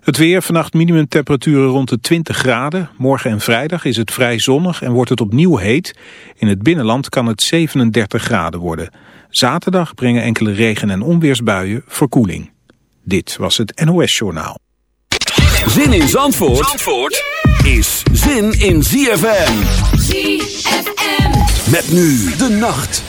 Het weer, vannacht minimumtemperaturen rond de 20 graden. Morgen en vrijdag is het vrij zonnig en wordt het opnieuw heet. In het binnenland kan het 37 graden worden. Zaterdag brengen enkele regen- en onweersbuien verkoeling. Dit was het NOS Journaal. Zin in Zandvoort, Zandvoort is zin in ZFM. ZFM. Met nu de nacht.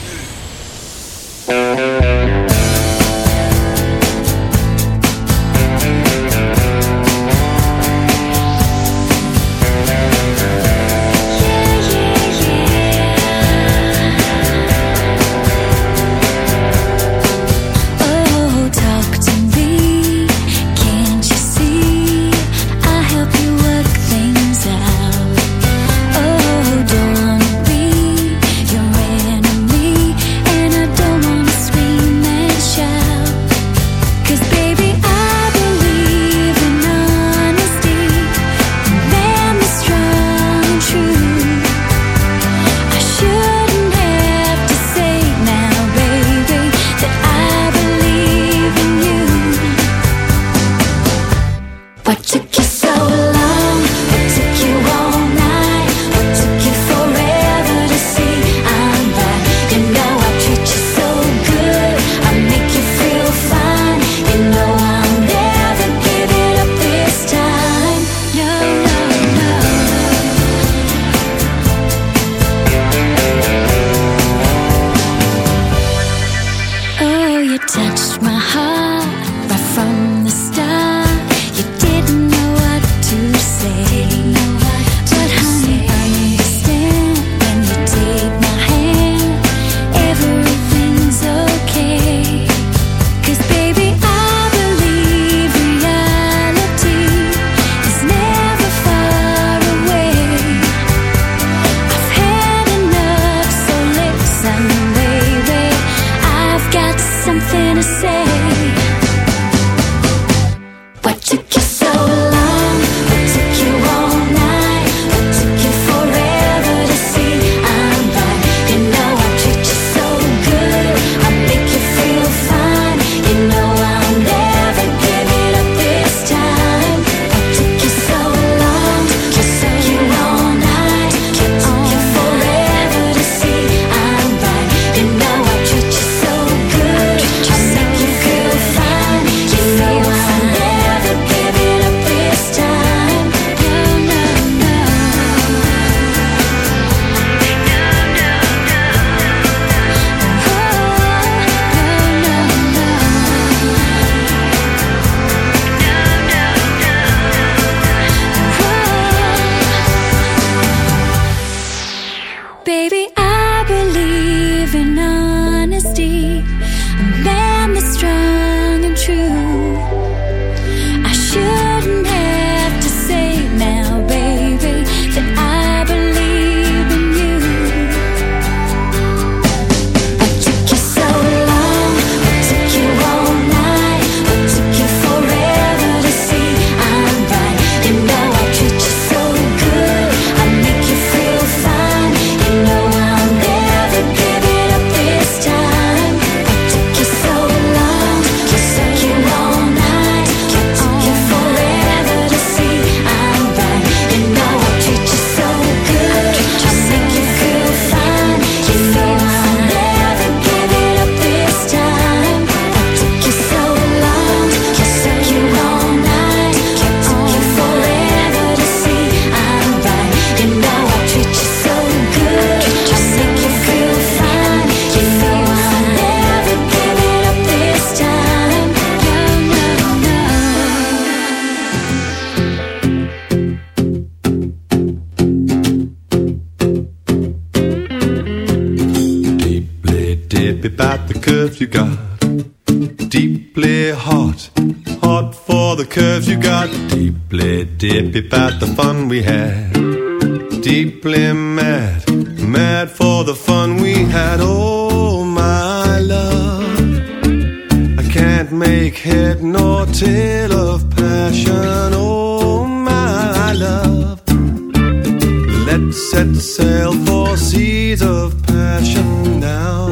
Let's set sail for seas of passion now.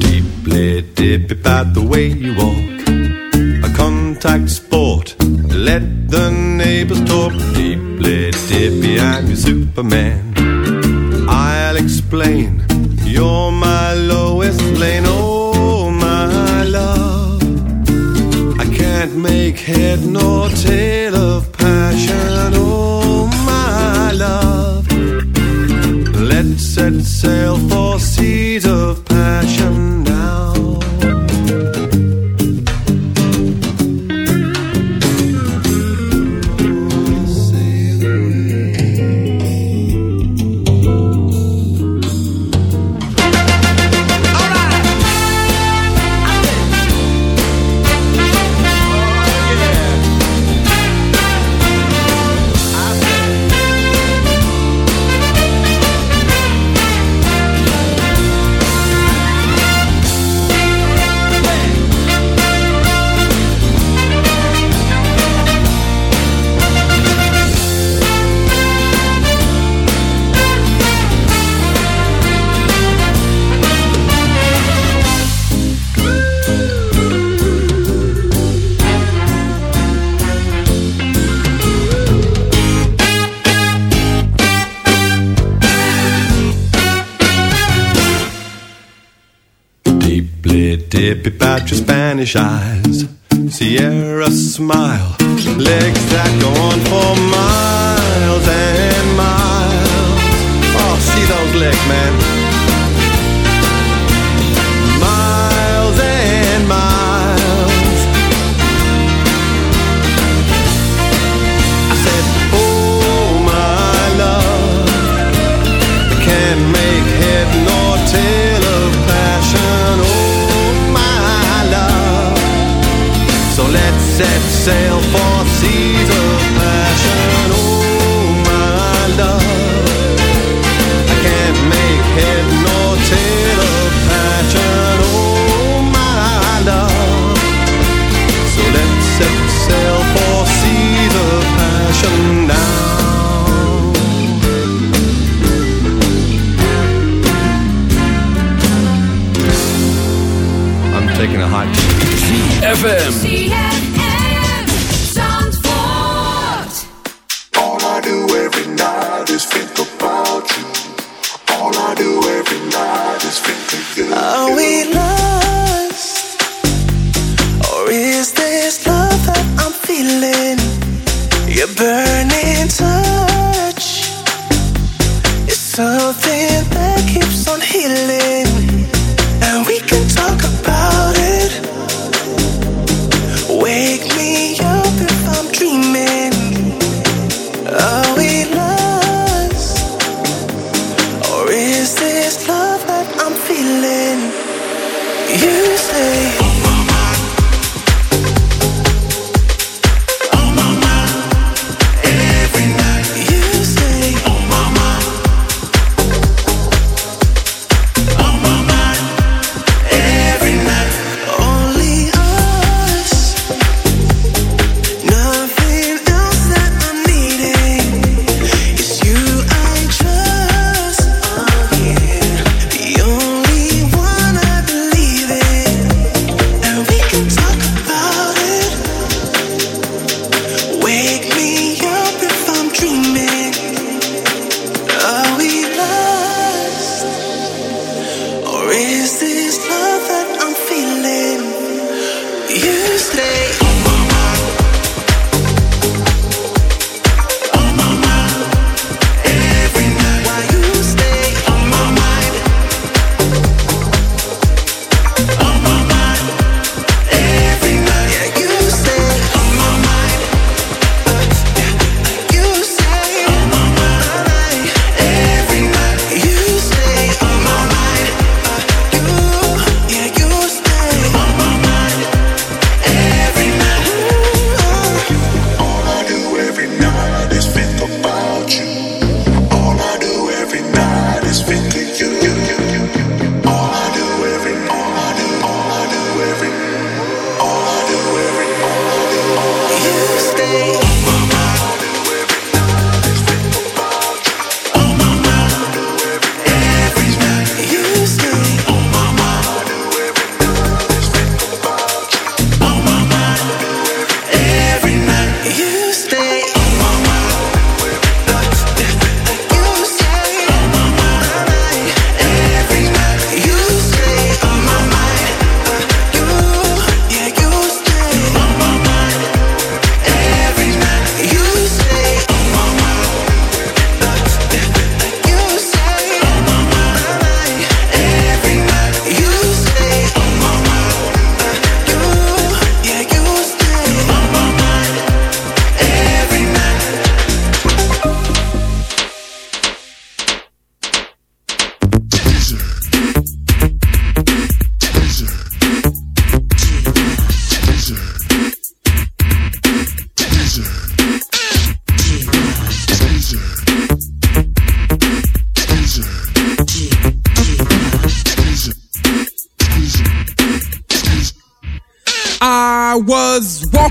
Deeply dip about the way you walk. A contact sport. Let the neighbors talk. Deeply dippy, I'm your Superman. I'll explain. your. make head nor tail of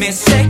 mistake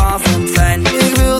awesome sein. Ich will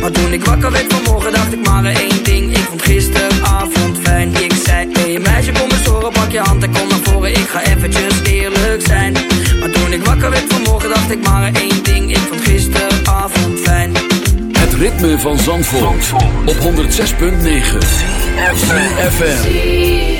Maar toen ik wakker werd vanmorgen, dacht ik maar één ding. Ik vond gisteravond fijn. Ik zei, hey meisje, kom eens horen, pak je hand en kom naar voren. Ik ga eventjes eerlijk zijn. Maar toen ik wakker werd vanmorgen, dacht ik maar één ding. Ik vond gisteravond fijn. Het ritme van Zandvoort, op 106.9 FM.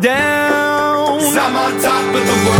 down. i I'm on top of the world,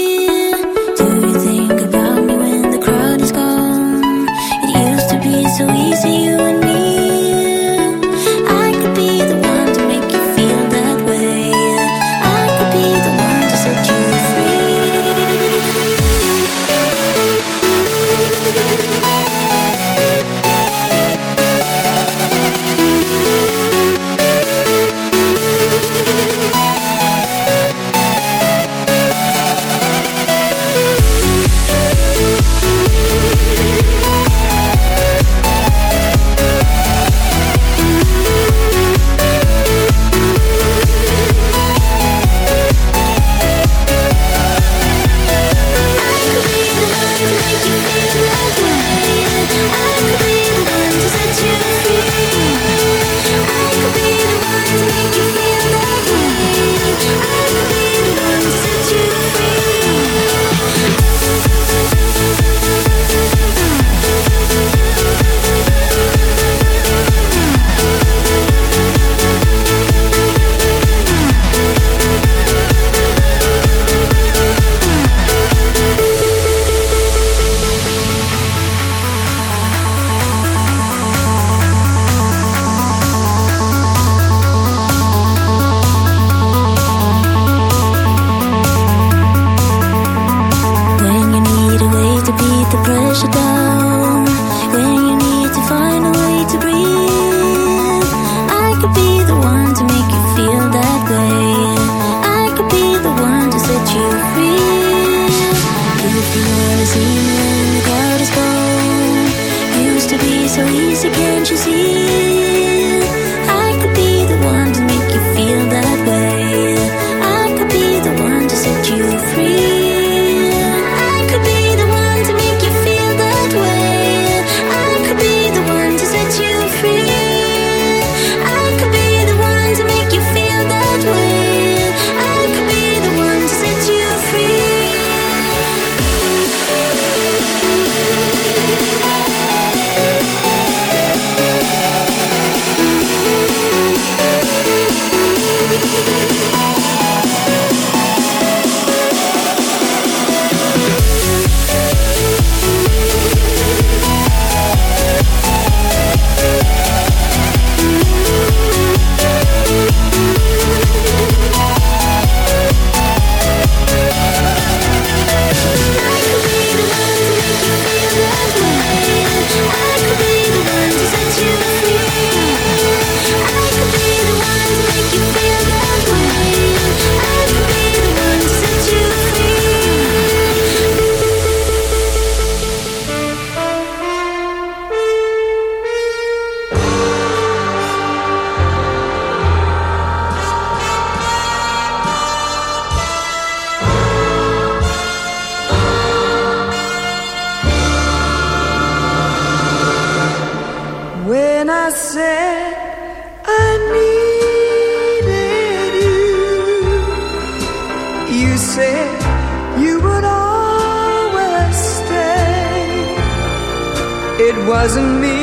so easy, can't you see? said you would always stay. It wasn't me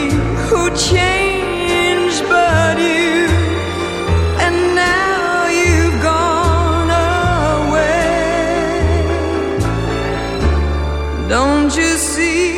who changed, but you. And now you've gone away. Don't you see?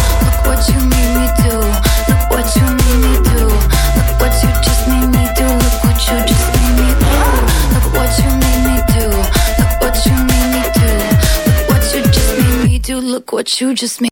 You just made